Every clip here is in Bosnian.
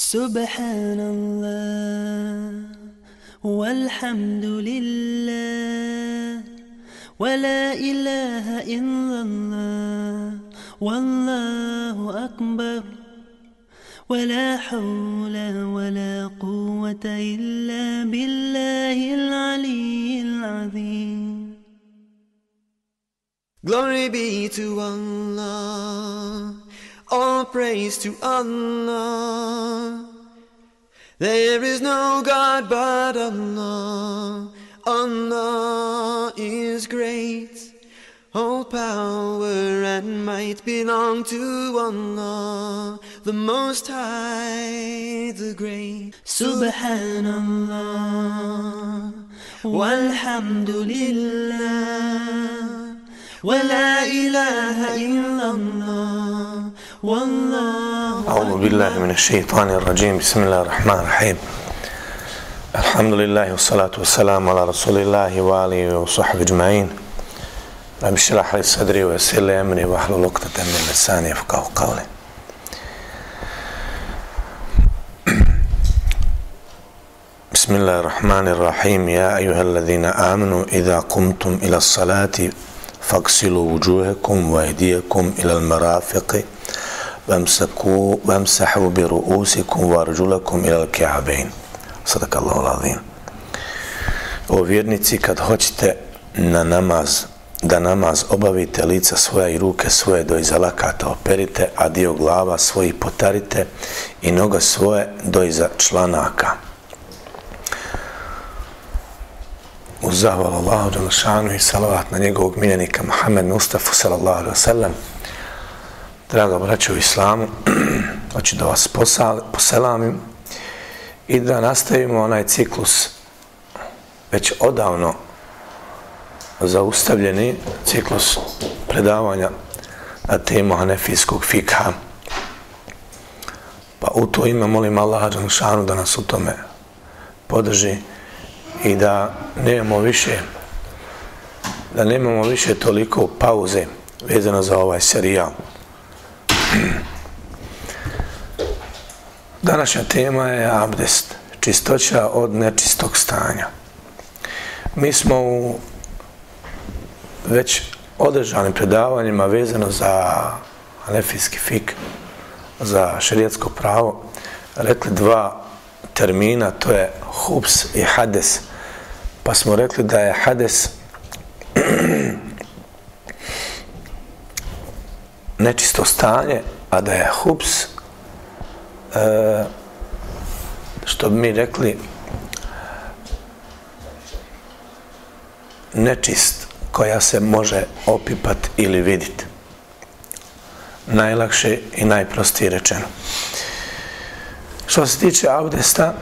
سبحان الله والحمد لله ولا إله إلا الله والله أكبر ولا حول ولا قوة إلا بالله العلي العظيم. Glory be to Allah, All praise to Allah. There is no God but Allah. Allah is great. All power and might belong to Allah, the Most High, the Great. Subhanallah, walhamdulillah, wa la ilaha illallah. والله. أعوذ بالله من الشيطان الرجيم. بسم الله الرحمن الرحيم. الحمد لله والصلاة والسلام على رسول الله وآله وصحبه أجمعين. رب اشرح لي صدري ويسر لي أمري واحلل عقدة من لساني يفقهوا قولي. بسم الله الرحمن الرحيم. يا أيها الذين آمنوا إذا قمتم إلى الصلاة فاغسلوا وجوهكم وأيديكم إلى المرافق وامسكوا وامسحوا برؤوسكم وارجلكم إلى الكعبين صدق الله العظيم O vjernici, kad hoćete na namaz, da namaz obavite lica svoja i ruke svoje do iza lakata operite, a dio glava svoji potarite i noga svoje do iza članaka. uz zahval Allahu Đalešanu i salavat na njegovog miljenika Muhammed Mustafa sallallahu alaihi wa sallam. Draga braćo u islamu, hoću da vas poselamim i da nastavimo onaj ciklus već odavno zaustavljeni ciklus predavanja na temu Hanefijskog fikha. Pa u to ime molim Allaha Đanšanu da nas u tome podrži i da nemamo više da nemamo više toliko pauze vezano za ovaj serijal. Današnja tema je abdest, čistoća od nečistog stanja. Mi smo u već održanim predavanjima vezano za anefijski fik, za šerijetsko pravo, rekli dva termina, to je hups i hades. Pa smo rekli da je hades nečisto stanje, a da je hups, e, što bi mi rekli, nečist koja se može opipat ili vidit. Najlakše i najprostije rečeno. Što se tiče abdesta,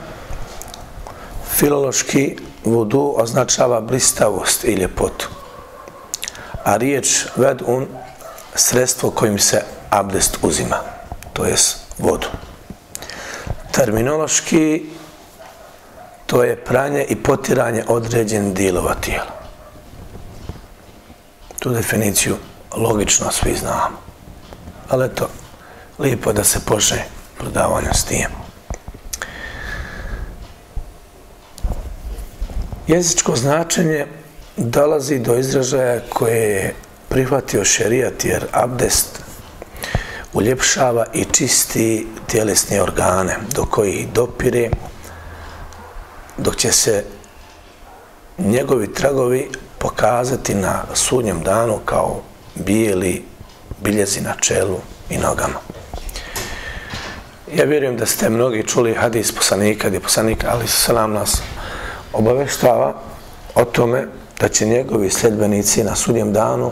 filološki vodu označava blistavost i ljepotu. A riječ vedun sredstvo kojim se abdest uzima, to jest vodu. Terminološki to je pranje i potiranje određen dijelova tijela. Tu definiciju logično svi znamo. Ali eto, lijepo da se pože prodavanje s tijem. Jezičko značenje dolazi do izražaja koje je prihvatio šerijat jer abdest uljepšava i čisti tjelesne organe do kojih dopire dok će se njegovi tragovi pokazati na sudnjem danu kao bijeli biljezi na čelu i nogama. Ja vjerujem da ste mnogi čuli hadis poslanika, gdje poslanik Ali Salam nas obaveštava o tome da će njegovi sljedbenici na sudnjem danu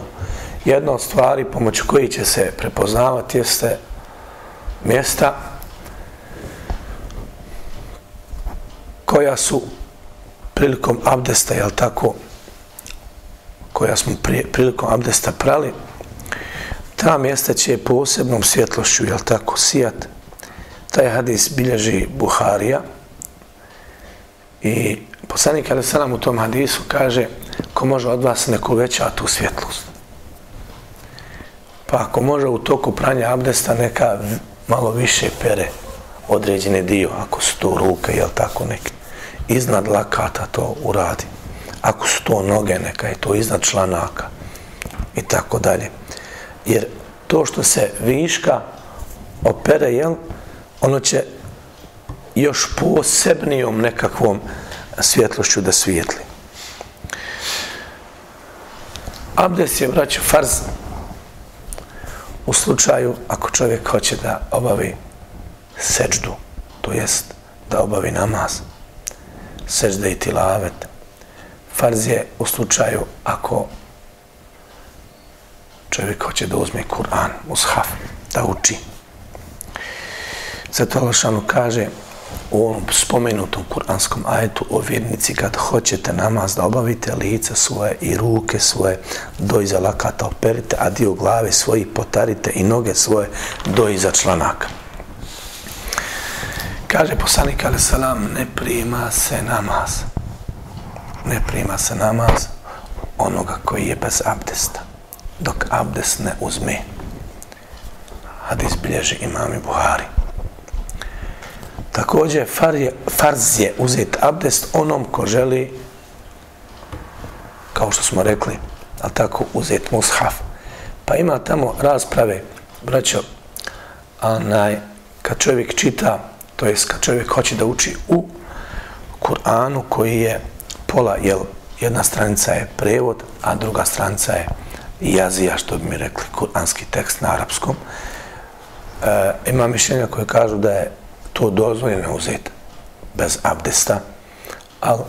jedna od stvari pomoću koji će se prepoznavati jeste mjesta koja su prilikom abdesta, jel tako, koja smo prije, prilikom abdesta prali, ta mjesta će posebnom svjetlošću, jel tako, sijat. Taj hadis bilježi Buharija i poslanik Ali Salam u tom hadisu kaže ko može od vas neko veća tu svjetlost. Pa ako može u toku pranja abdesta neka malo više pere određeni dio, ako su to ruke, jel tako neki, iznad lakata to uradi. Ako su to noge, neka je to iznad članaka i tako dalje. Jer to što se viška opere, jel, ono će još posebnijom nekakvom svjetlošću da svijetli. Abdes je, braću, farz u slučaju ako čovjek hoće da obavi seđdu, to jest da obavi namaz, seđda i tilavet. Farz je u slučaju ako čovjek hoće da uzme Kur'an, mushaf, da uči. Zato Allah kaže u ovom spomenutom kuranskom ajetu o vjernici kad hoćete namaz da obavite lice svoje i ruke svoje do iza lakata operite, a dio glave svoji potarite i noge svoje do iza članaka. Kaže poslanik ali salam, ne prima se namaz. Ne prima se namaz onoga koji je bez abdesta. Dok abdest ne uzme. Hadis bilježi imami Buhari. Također, far je, farz je uzeti abdest onom ko želi, kao što smo rekli, a tako uzeti mushaf. Pa ima tamo rasprave, braćo, onaj, kad čovjek čita, to jest kad čovjek hoće da uči u Kur'anu koji je pola, jel, jedna stranica je prevod, a druga stranica je jazija, što bi mi rekli, kuranski tekst na arapskom. E, ima mišljenja koje kažu da je to dozvoljeno uzeti bez abdesta, ali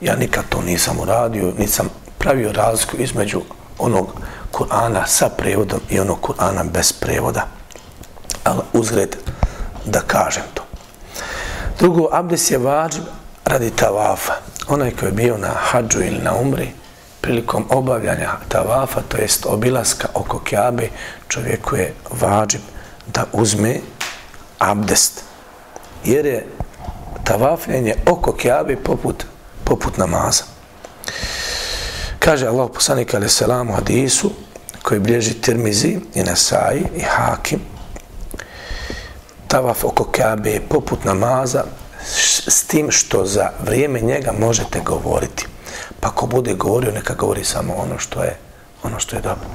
ja nikad to nisam uradio, nisam pravio razliku između onog Kur'ana sa prevodom i onog Kur'ana bez prevoda. Ali uzgled da kažem to. Drugo, abdest je vađb radi tavafa. Onaj koji je bio na hađu ili na umri, prilikom obavljanja tavafa, to jest obilaska oko kjabe, čovjeku je vađb da uzme abdest jer je tavafljenje oko kjabe poput, poput namaza. Kaže Allah poslanik alaih u hadisu koji bliži Tirmizi i Nasai i Hakim tavaf oko kjabe je poput namaza s tim što za vrijeme njega možete govoriti. Pa ko bude govorio, neka govori samo ono što je ono što je dobro.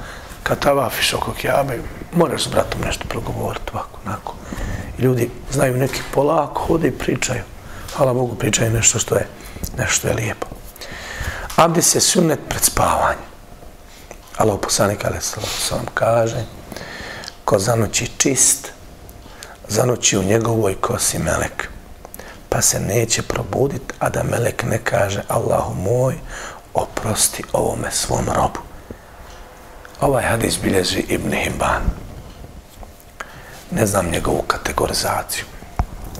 Kad tavafiš oko kjabe, moraš s bratom nešto progovoriti ovako, onako ljudi znaju neki polako, hode i pričaju. Hvala Bogu, pričaju nešto što je, nešto što je lijepo. Abdi se sunnet pred spavanjem. Allah poslanik, ali se vam kaže, ko zanoći čist, zanoći u njegovoj kosi melek, pa se neće probudit, a da melek ne kaže, Allahu moj, oprosti ovome svom robu. Ovaj hadis bilježi Ibn Himban ne znam njegovu kategorizaciju,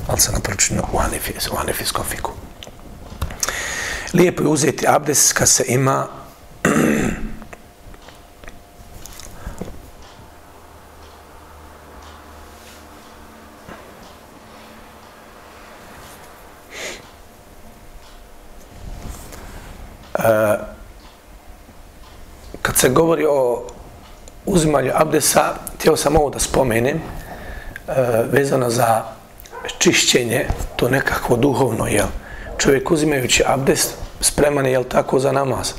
ali sam napročinio u, anifis, u anifiskom fiku. Lijepo je uzeti abdes kad se ima eh, kad se govori o uzimanju abdesa, htio sam ovo da spomenem, E, vezano za čišćenje, to nekakvo duhovno, jel? Čovjek uzimajući abdest, spreman je, jel tako, za namaz.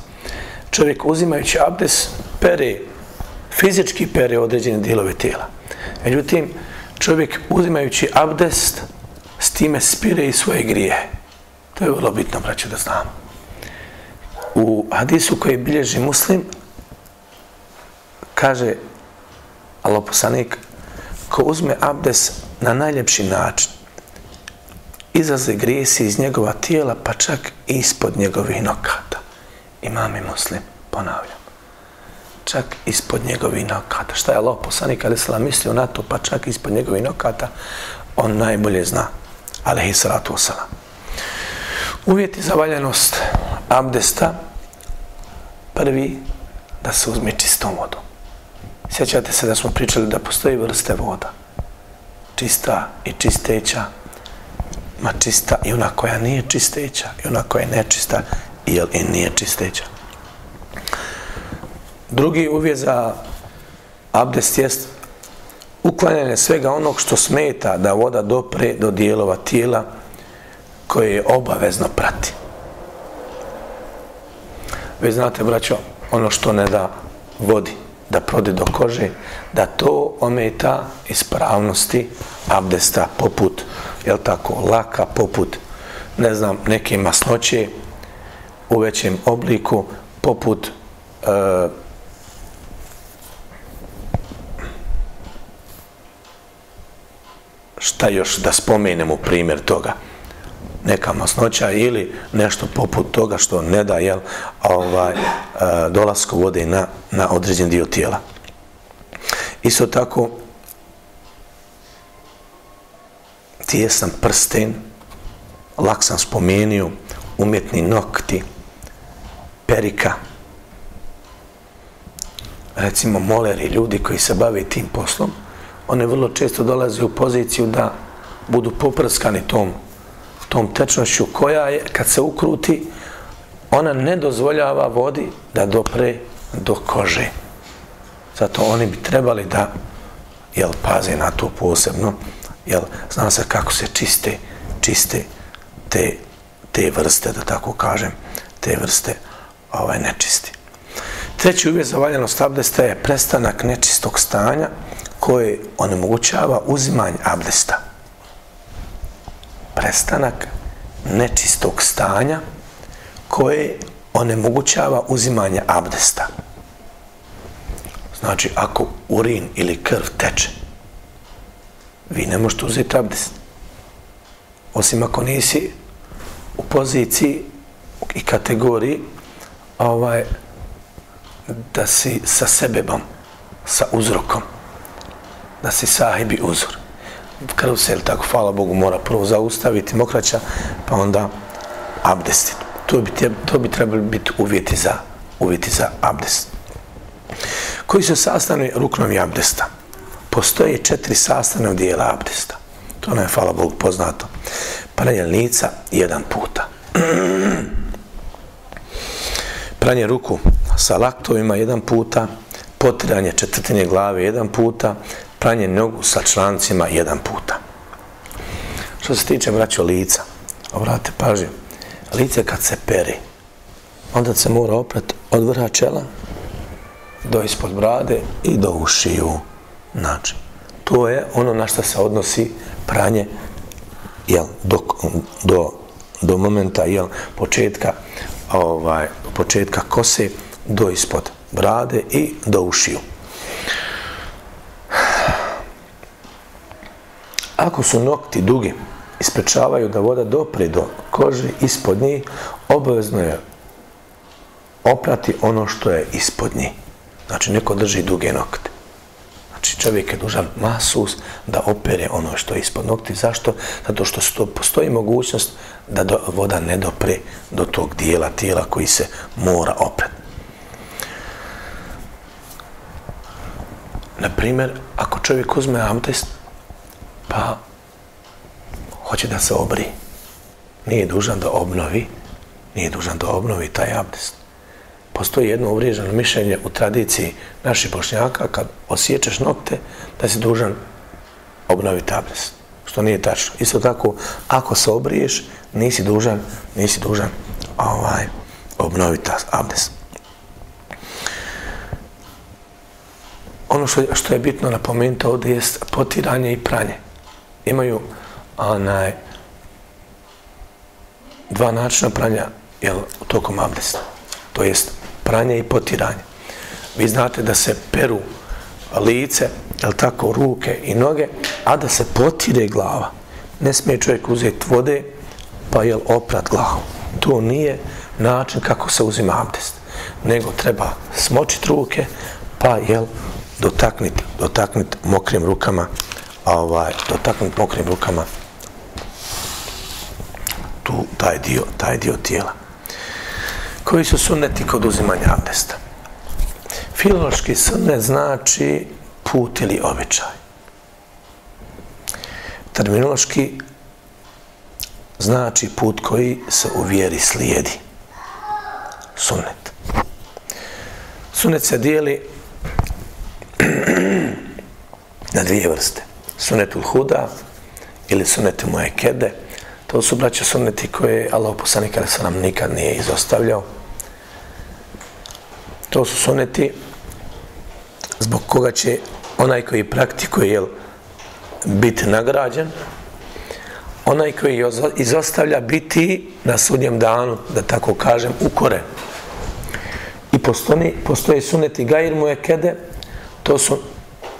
Čovjek uzimajući abdest, pere, fizički pere određene dijelove tijela. Međutim, čovjek uzimajući abdest, s time spire i svoje grije. To je vrlo bitno, braće, da znamo. U hadisu koji bilježi muslim, kaže Allah poslanik, ko uzme abdes na najljepši način, izlaze grijesi iz njegova tijela, pa čak ispod njegovih nokata. Imam i muslim, ponavljam. Čak ispod njegovih nokata. Šta je Allah poslanik, ali sala mislio na to, pa čak ispod njegovih nokata, on najbolje zna. Alehi salatu wasalam. Uvjeti za valjanost abdesta, prvi, da se uzme čistom vodom. Sjećate se da smo pričali da postoji vrste voda. Čista i čisteća. Ma čista i ona koja nije čisteća. I ona koja je nečista i, i nije čisteća. Drugi uvjet za abdest jest uklanjanje svega onog što smeta da voda dopre do dijelova tijela koje je obavezno prati. Vi znate, braćo, ono što ne da vodi, da prode do kože, da to ometa ispravnosti abdesta poput, jel tako, laka, poput, ne znam, neke masnoće u većem obliku, poput e, šta još da spomenemo primjer toga? Neka masnoća ili nešto poput toga što ne da jel, ovaj, dolasko dolasku vode na, na određen dio tijela. Isto tako, tijesan prsten, lak sam spomenio, umjetni nokti, perika, recimo moleri, ljudi koji se bave tim poslom, one vrlo često dolaze u poziciju da budu poprskani tom tom tečnošću koja je, kad se ukruti, ona ne dozvoljava vodi da dopre do kože. Zato oni bi trebali da jel, paze na to posebno, jel, zna se kako se čiste, čiste te, te vrste, da tako kažem, te vrste ovaj, nečisti. Treći uvjet za valjanost abdesta je prestanak nečistog stanja koje onemogućava uzimanje abdesta prestanak nečistog stanja koje onemogućava uzimanje abdesta. Znači, ako urin ili krv teče, vi ne možete uzeti abdest. Osim ako nisi u poziciji i kategoriji ovaj, da si sa sebebom, sa uzrokom, da si sahibi uzor krv se, tako, hvala Bogu, mora prvo zaustaviti mokraća, pa onda abdestit. To bi, to bi trebali biti uvjeti za, uvjeti za abdest. Koji su sastavni ruknovi abdesta? Postoje četiri sastavne dijela abdesta. To nam je, hvala Bogu, poznato. Pranje lica jedan puta. Pranje ruku sa laktovima jedan puta, potiranje četvrtine glave jedan puta, pranje nogu sa člancima jedan puta. Što se tiče braćo lica, obratite pažnju, lice kad se peri, onda se mora opret od vrha čela do ispod brade i do ušiju. Znači, to je ono na što se odnosi pranje jel, do, do, do momenta jel, početka ovaj, početka kose do ispod brade i do ušiju. Ako su nokti dugi ispečavaju da voda dopre do kože ispod njih, obavezno je oprati ono što je ispod njih. Znači, neko drži duge nokte. Znači, čovjek je dužan masus da opere ono što je ispod nokti. Zašto? Zato što sto, postoji mogućnost da do, voda ne dopre do tog dijela tijela koji se mora oprati. Naprimjer, ako čovjek uzme amtest, pa hoće da se obri. Nije dužan da obnovi, nije dužan da obnovi taj abdest. Postoji jedno uvriježeno mišljenje u tradiciji naših bošnjaka kad osjećaš nokte da si dužan obnoviti abdest. Što nije tačno. Isto tako, ako se obriješ, nisi dužan, nisi dužan ovaj, obnoviti abdest. Ono što, što je bitno napomenuti ovdje je potiranje i pranje imaju onaj dva načina pranja jel, tokom abdesta. To jest pranje i potiranje. Vi znate da se peru lice, jel tako, ruke i noge, a da se potire glava. Ne smije čovjek uzeti vode, pa jel oprat glavu. To nije način kako se uzima abdest. Nego treba smočiti ruke, pa jel dotakniti, dotakniti mokrim rukama ovaj, dotaknuti mokrim rukama tu, taj dio, taj dio tijela. Koji su sunneti kod uzimanja abdesta? Filološki sunnet znači put ili običaj. Terminološki znači put koji se u vjeri slijedi. Sunnet. Sunnet se dijeli na dvije vrste. Sunetul huda ili sunetu moje kede. To su braće suneti koje Allah poslanik ali nam nikad nije izostavljao. To su suneti zbog koga će onaj koji praktikuje jel, biti nagrađen, onaj koji izostavlja biti na sudnjem danu, da tako kažem, ukore. I postoji, postoje suneti gajir mu kede, to su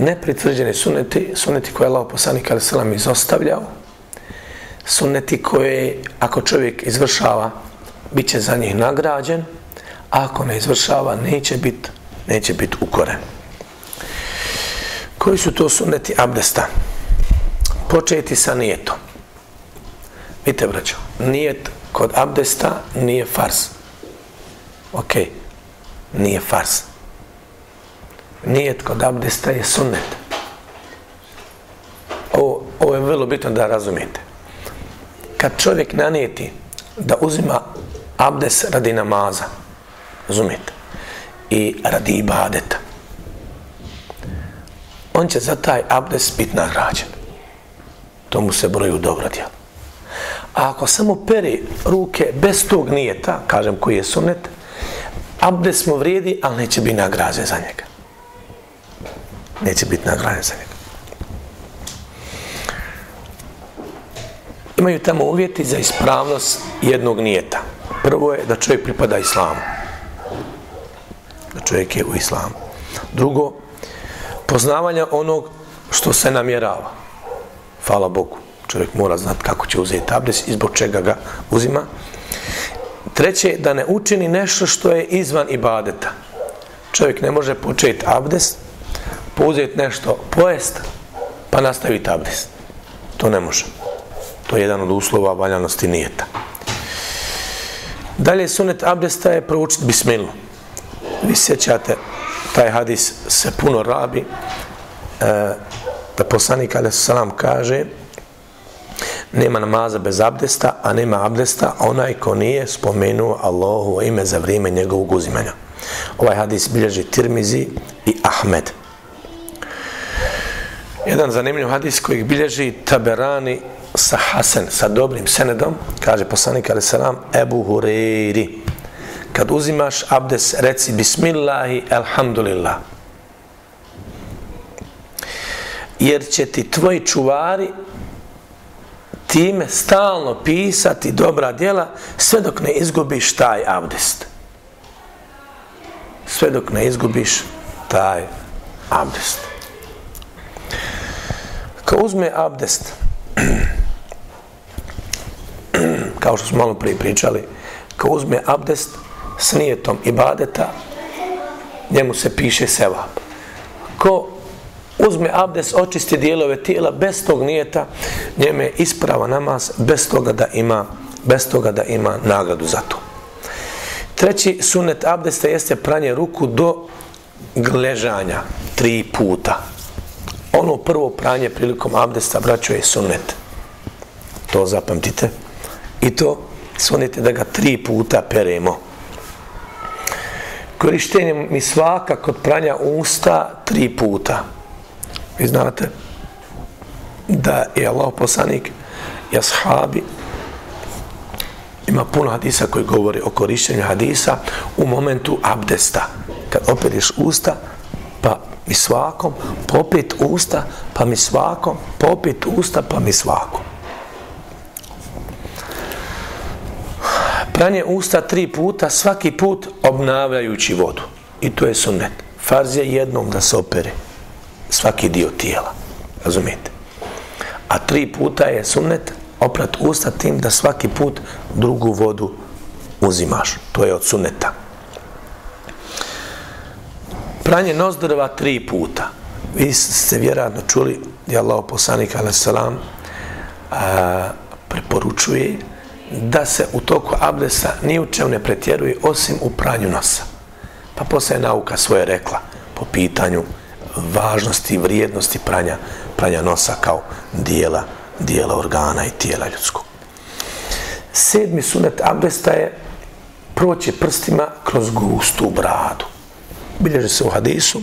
nepritvrđeni suneti, suneti koje je Allah poslanik ali selam izostavljao, suneti koje ako čovjek izvršava, bit će za njih nagrađen, a ako ne izvršava, neće biti neće bit ukoren. Koji su to suneti abdesta? Početi sa nijetom. Vidite, braćo, nijet kod abdesta nije fars. Ok, nije fars. Nijet kod abdesta je sunnet. Ovo, ovo je vrlo bitno da razumijete. Kad čovjek nanijeti da uzima abdes radi namaza, razumijete, i radi ibadeta, on će za taj abdes biti nagrađen. To mu se broju dobro djelo. A ako samo peri ruke bez tog nijeta, kažem koji je sunet, abdes mu vrijedi, ali neće biti nagrađen za njega. Neće biti nagrađen za njega. Imaju tamo uvjeti za ispravnost jednog nijeta. Prvo je da čovjek pripada islamu. Da čovjek je u islamu. Drugo, poznavanja onog što se namjerava. Hvala Bogu. Čovjek mora znati kako će uzeti abdes i zbog čega ga uzima. Treće, da ne učini nešto što je izvan ibadeta. Čovjek ne može početi abdest pouzeti nešto, pojest, pa nastaviti abdest. To ne može. To je jedan od uslova valjanosti nijeta. Dalje sunet abdesta je proučiti bismilu. Vi sjećate taj hadis se puno rabi e, da poslanik alaih salam kaže nema namaza bez abdesta a nema abdesta onaj ko nije spomenuo Allahu ime za vrijeme njegovog uzimanja ovaj hadis bilježi Tirmizi i Ahmed jedan zanimljiv hadis koji bilježi Taberani sa Hasan, sa dobrim senedom, kaže poslanik ali salam Ebu Hureyri kad uzimaš abdes, reci bismillahi, alhamdulillah. Jer će ti tvoji čuvari time stalno pisati dobra djela sve dok ne izgubiš taj abdest. Sve dok ne izgubiš taj abdest. Ko uzme abdest, kao što smo malo prije pričali, ko uzme abdest, s nijetom ibadeta, njemu se piše sevap. Ko uzme abdest, očisti dijelove tijela bez tog nijeta, njeme isprava namaz bez toga da ima bez toga da ima nagradu za to. Treći sunet abdesta jeste pranje ruku do gležanja tri puta. Ono prvo pranje prilikom abdesta braćo je sunnet. To zapamtite. I to sunete da ga tri puta peremo korištenje mi svaka kod pranja usta tri puta. Vi znate da je Allah poslanik i ashabi ima puno hadisa koji govori o korištenju hadisa u momentu abdesta. Kad operiš usta, mi svakom, popet usta, pa mi svakom, popet usta, pa mi svakom. pranje usta tri puta, svaki put obnavljajući vodu. I to je sunnet. Farz je jednom da se opere svaki dio tijela. Razumijete? A tri puta je sunnet oprat usta tim da svaki put drugu vodu uzimaš. To je od sunneta. Pranje nozdrva tri puta. Vi ste vjerojatno čuli da je Allah poslanik a.s. preporučuje da se u toku abdesa ni u čem ne pretjeruje osim u pranju nosa. Pa posle nauka svoje rekla po pitanju važnosti i vrijednosti pranja, pranja nosa kao dijela, dijela organa i tijela ljudskog. Sedmi sunet abdesta je proći prstima kroz gustu bradu bilježi se u hadisu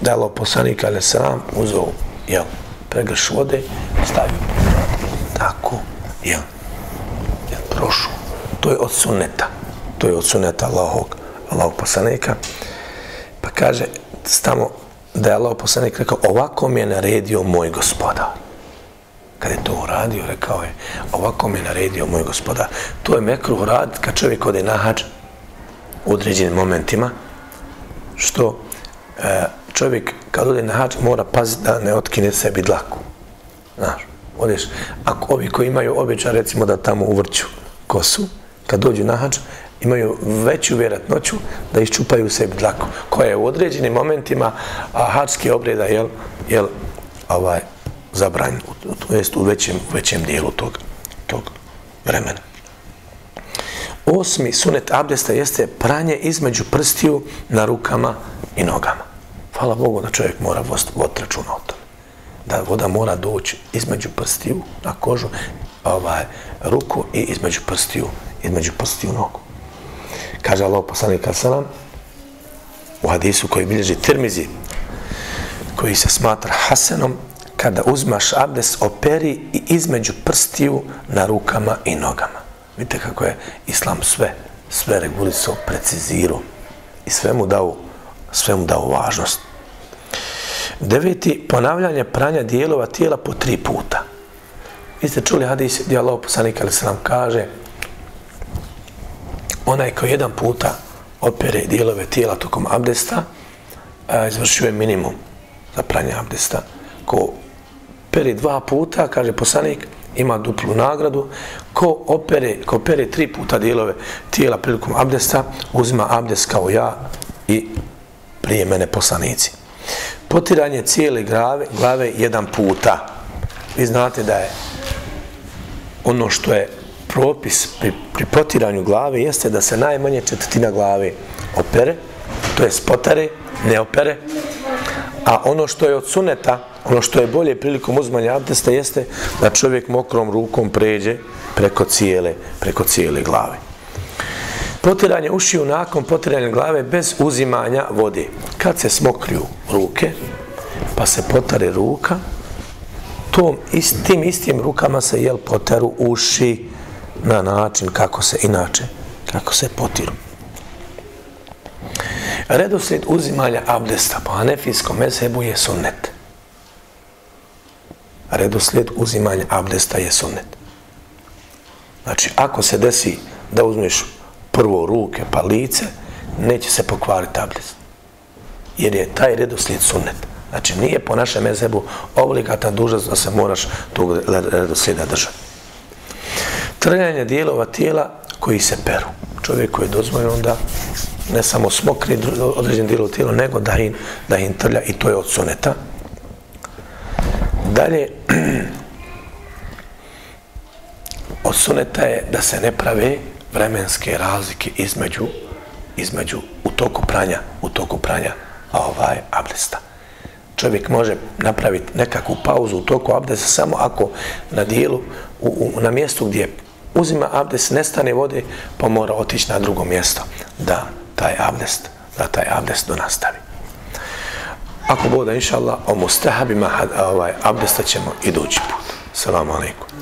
da je Allah poslanik ali sram uzeo, jel, pregrš vode, stavio tako, jel, jel, prošao. To je od suneta. To je od suneta Allahog, Allahog poslanika. Pa kaže, stamo da je Allah poslanik rekao, ovako mi je naredio moj gospodar. Kad je to uradio, rekao je, ovako mi je naredio moj gospoda. To je mekruh rad kad čovjek ode na hađ u određenim momentima, što e, čovjek kad ode na hač mora paziti da ne otkine sebi dlaku. Znaš, odeš, ako ovi koji imaju običaj, recimo da tamo uvrću kosu, kad dođu na hač, imaju veću vjeratnoću da iščupaju sebi dlaku, koja je u određenim momentima a hađske obreda, jel, jel, ovaj, zabranjen, to jest u većem, u većem dijelu tog, tog vremena. Osmi sunet abdesta jeste pranje između prstiju na rukama i nogama. Hvala Bogu da čovjek mora voditi računa o tome. Da voda mora doći između prstiju na kožu, ovaj, ruku i između prstiju, između prstiju nogu. Kaže Allah poslanik salam u hadisu koji bilježi Tirmizi, koji se smatra Hasanom, kada uzmaš abdes, operi i između prstiju na rukama i nogama. Vidite kako je Islam sve, sve regulisao, precizirao i sve mu dao, sve mu dao važnost. Deveti, ponavljanje pranja dijelova tijela po tri puta. Vi ste čuli hadis gdje Allah poslanik ali se nam kaže onaj koji jedan puta opere dijelove tijela tokom abdesta a, izvršuje minimum za pranje abdesta. Ko peri dva puta, kaže poslanik, ima duplu nagradu. Ko opere, ko opere tri puta dijelove tijela prilikom abdesta, uzima abdest kao ja i prije mene poslanici. Potiranje cijele glave, glave jedan puta. Vi znate da je ono što je propis pri, pri potiranju glave jeste da se najmanje četvrtina glave opere, to je spotare, ne opere, a ono što je od suneta, ono što je bolje prilikom uzmanja abdesta jeste da čovjek mokrom rukom pređe preko cijele, preko cijele glave. Potiranje ušiju nakon potiranja glave bez uzimanja vode. Kad se smokriju ruke, pa se potare ruka, tom istim istim rukama se jel poteru uši na način kako se inače kako se potiru. Redoslijed uzimanja abdesta po hanefijskom mezhebu je sunnet. Redoslijed uzimanja abdesta je sunnet. Znači, ako se desi da uzmeš prvo ruke pa lice, neće se pokvariti abdest. Jer je taj redoslijed sunnet. Znači, nije po našem mezebu obligata dužnost da se moraš tog redoslijeda držati. Trljanje dijelova tijela koji se peru. Čovjek koji je dozvoljeno da ne samo smokri određen dijelov tijela, nego da im, da im trlja i to je od suneta. Dalje, od suneta je da se ne prave vremenske razlike između, između u toku pranja, u toku pranja ovaj abdesta čovjek može napraviti nekakvu pauzu u toku abdesta samo ako na dijelu, u, u, na mjestu gdje uzima abdest, nestane vode, pa mora otići na drugo mjesto da taj abdest, da taj abdest do nastavi. Ako bude, inša Allah, o mustahabima ovaj, abdesta ćemo idući put. Salamu alaikum.